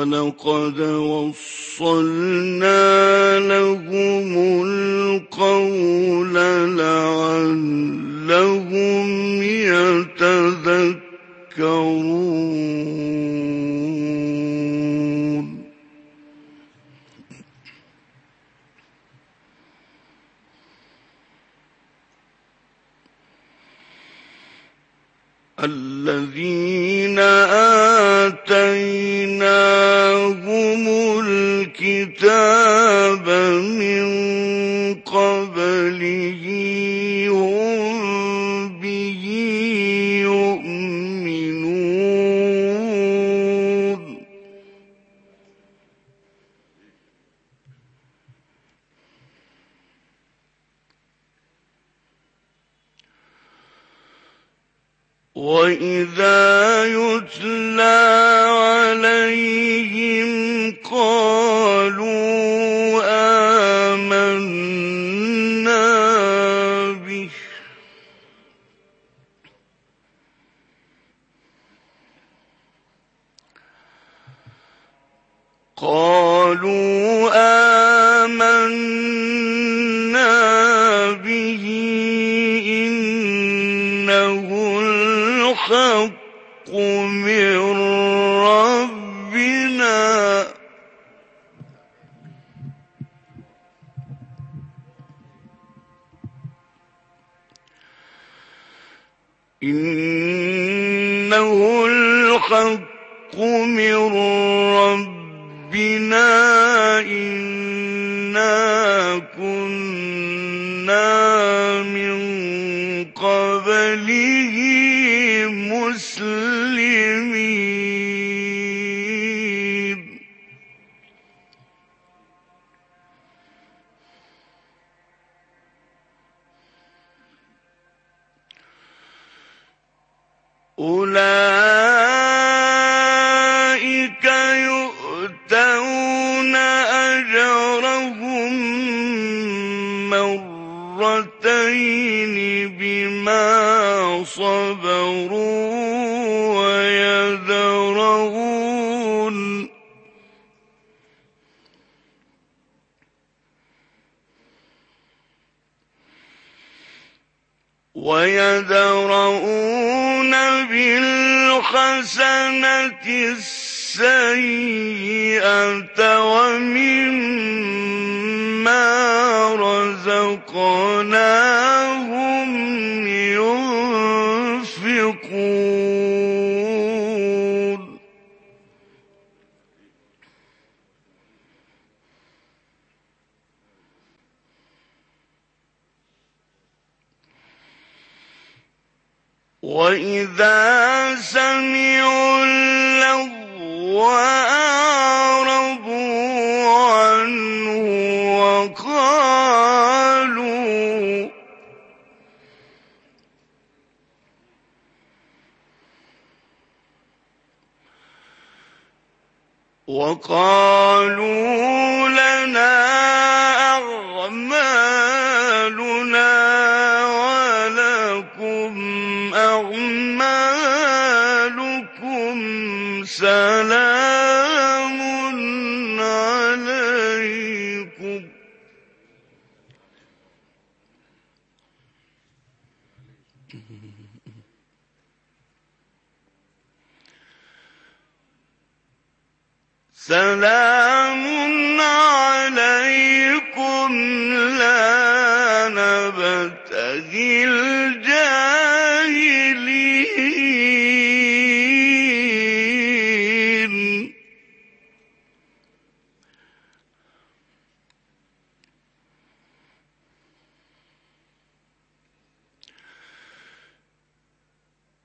ولقد وصلنا لهم القول لعلهم يتذكرون. الذين آتيناهم قالوا مسلمين ومما رزقناهم ينفقون. وإذا سمعوا اللغو وقالوا وقالوا لنا أعمالنا ولكم أعمالكم سلام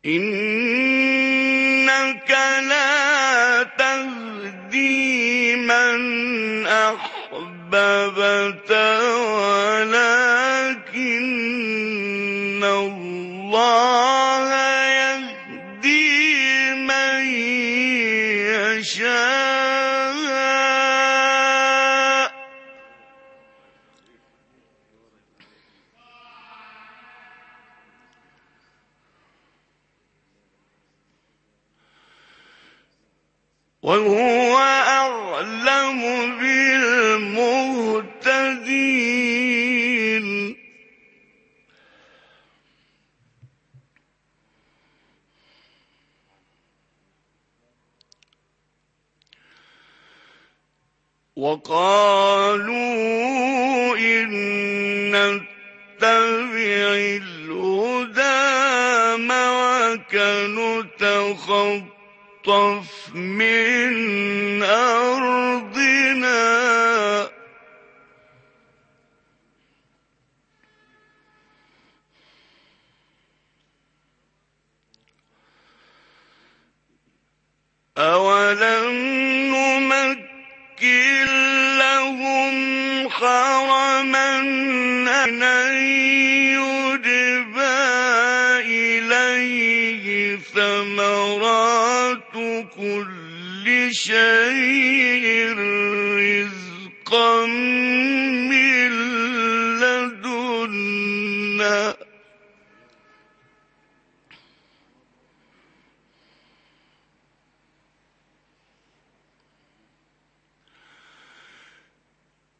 إنك لا تهدي من أحببت ولكن وقالوا إن نتبع الهدى معك نتخطف من أرضنا. أولم نمكن لهم حرما أن يجبى إليه ثمرات كل شيء رزقا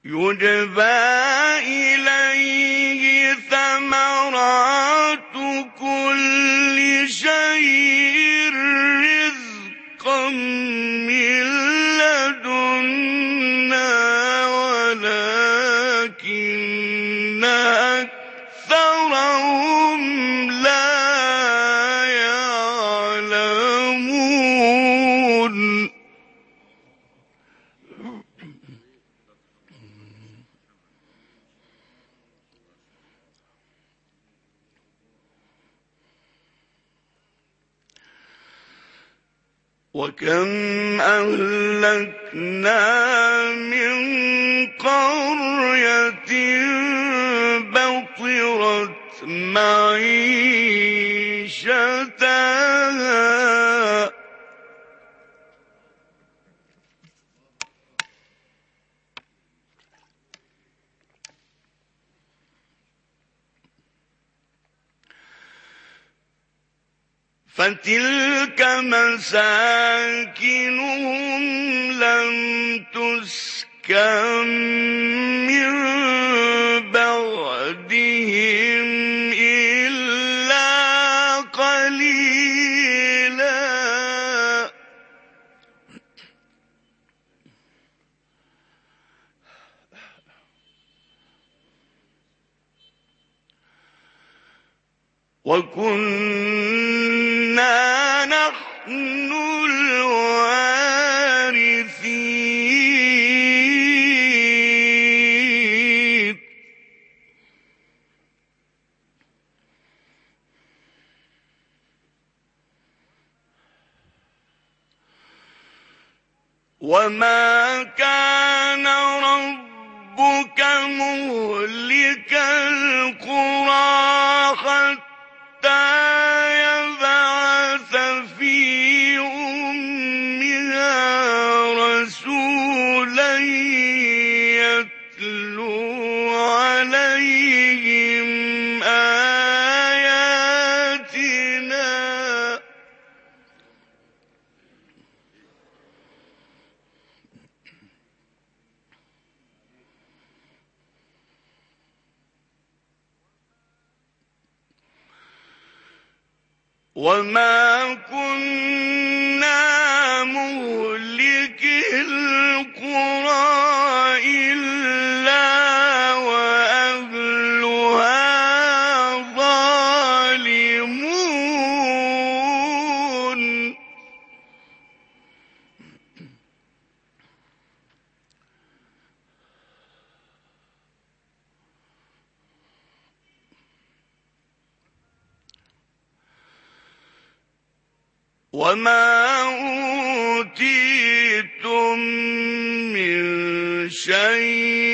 يجبى وكم أهلكنا من قرية بطرت معيشتها فتلك مساكنهم لم تسكن من بعدهم إلا قليلا. وكنا وما وما أوتيتم من شيء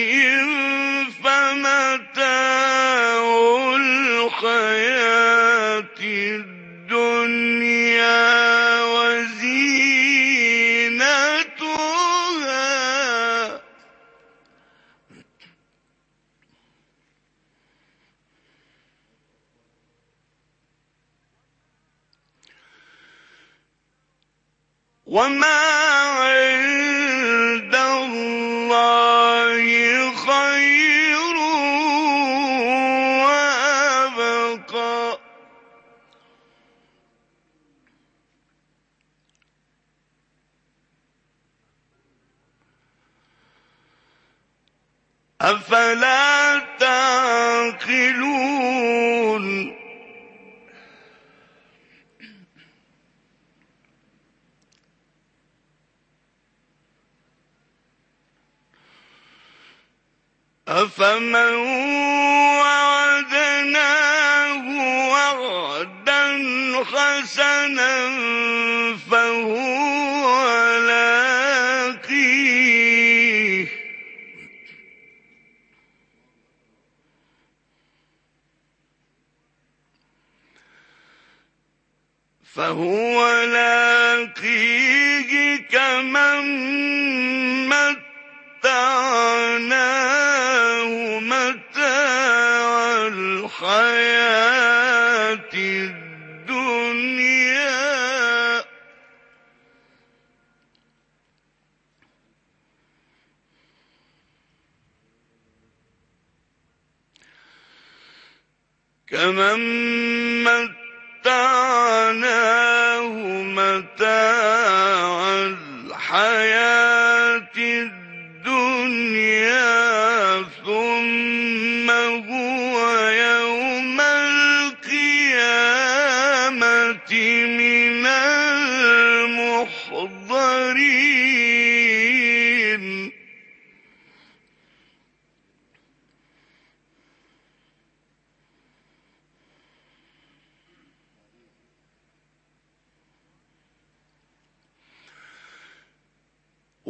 أفلا تعقلون؟ أفمن وعدناه وعدا حسنا فهو فهو لاقيه كمن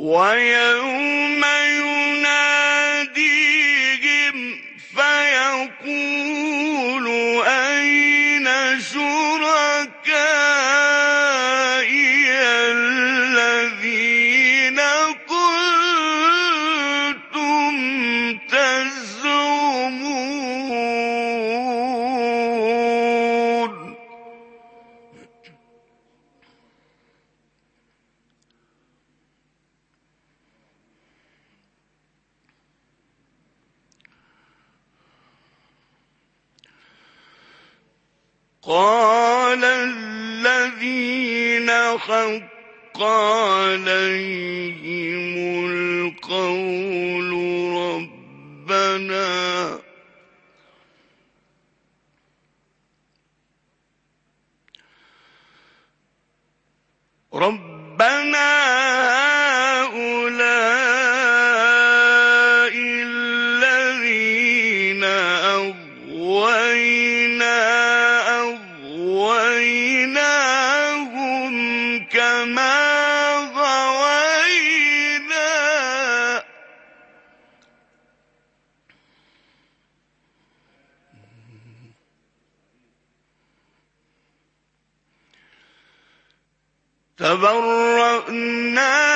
ويوم قال الذين حق عليهم القول ربنا ربنا تبرأنا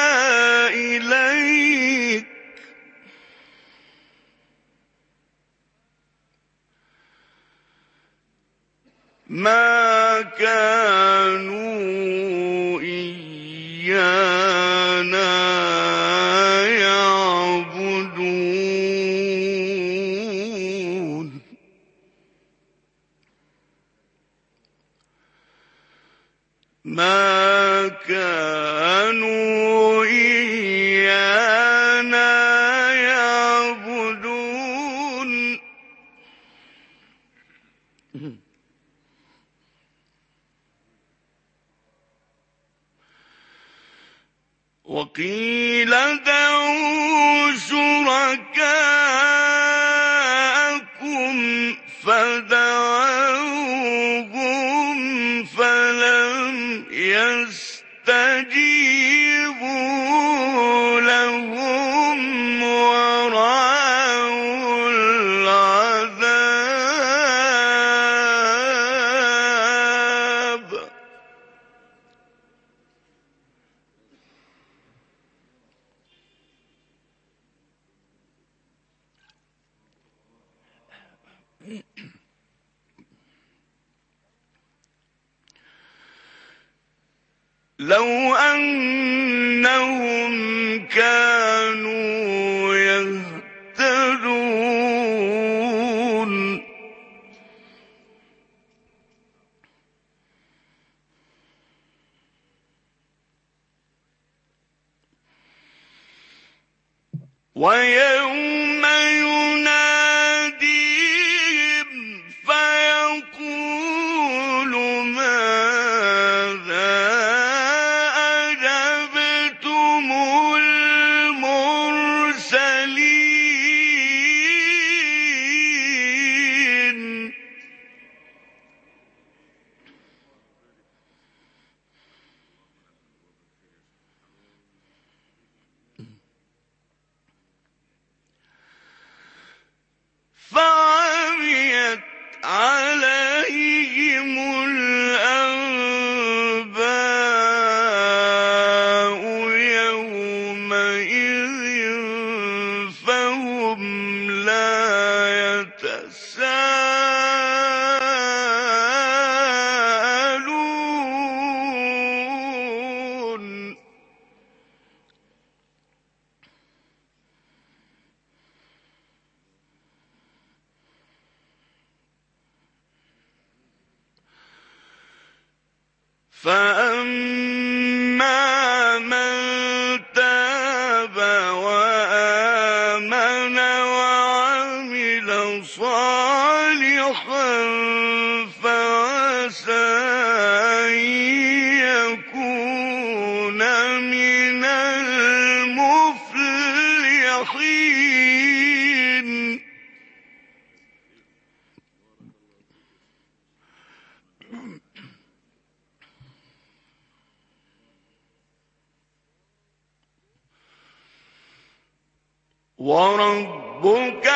وقيل دعوا ويوم وربك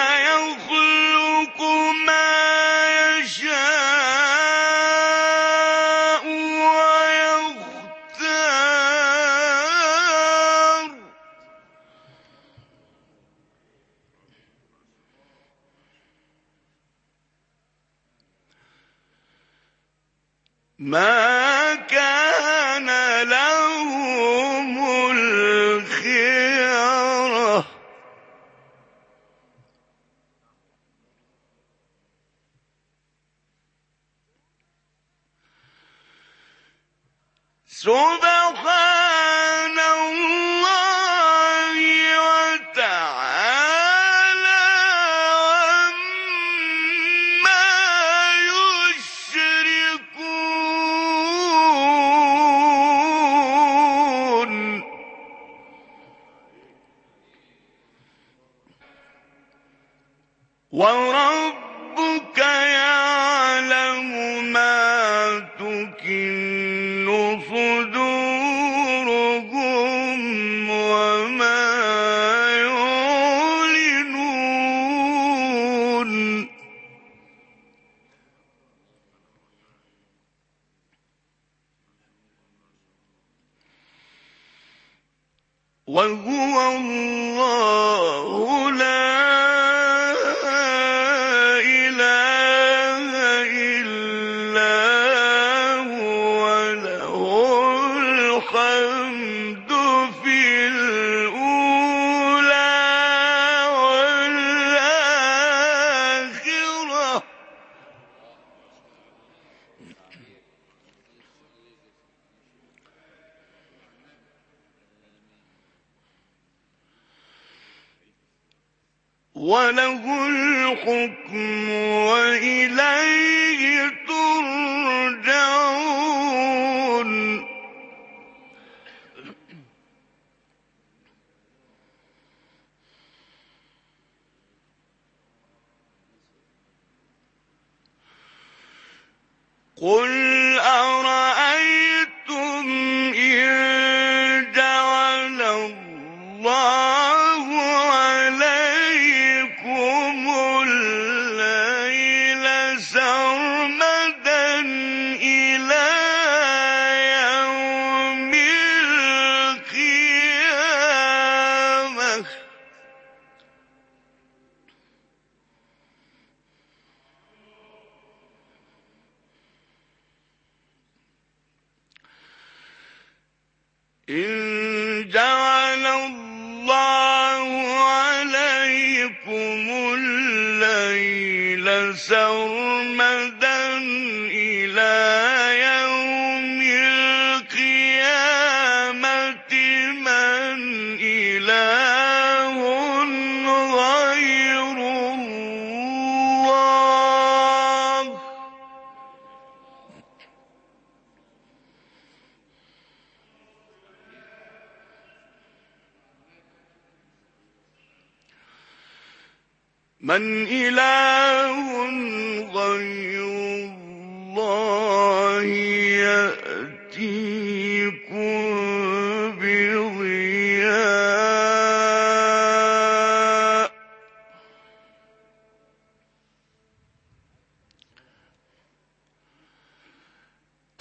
سبحان وهو الله. قل جعل الله عليكم الليل سرا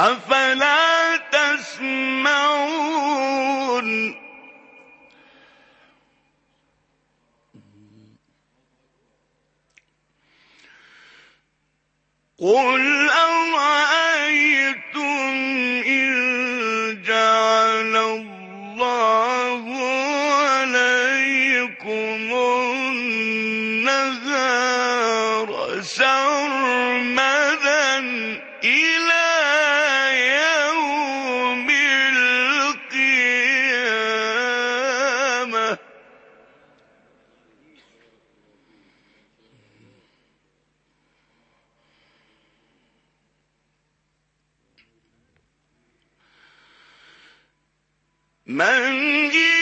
أفلا من جئ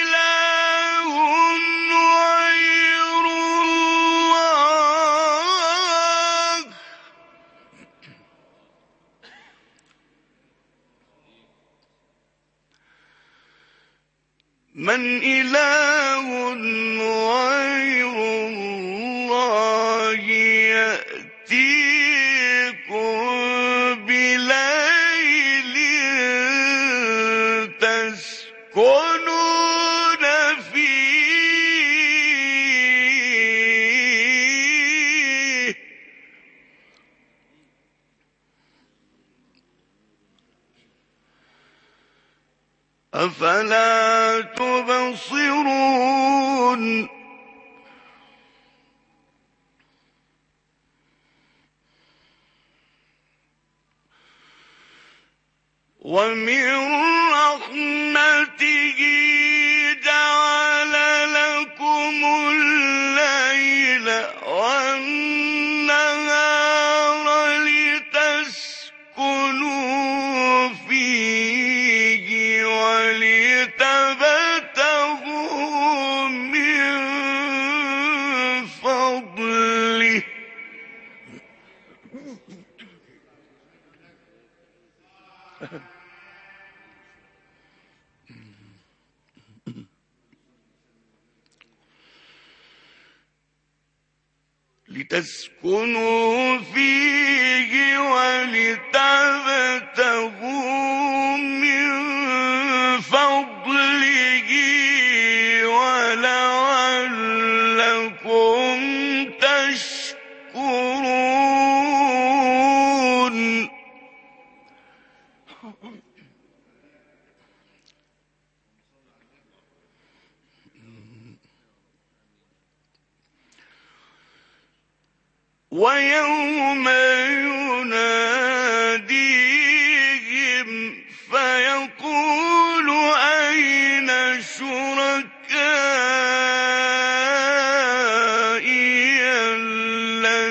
أفلا تبصرون؟ ومن لتسكنوا فيه ولتعلموا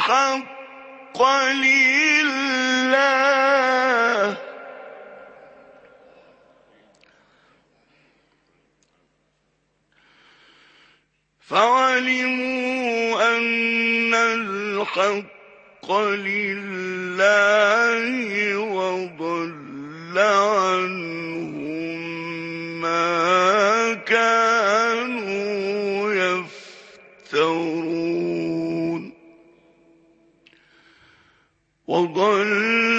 الحق لله. فعلموا أن الحق لله وضل عنهم ما كان وضل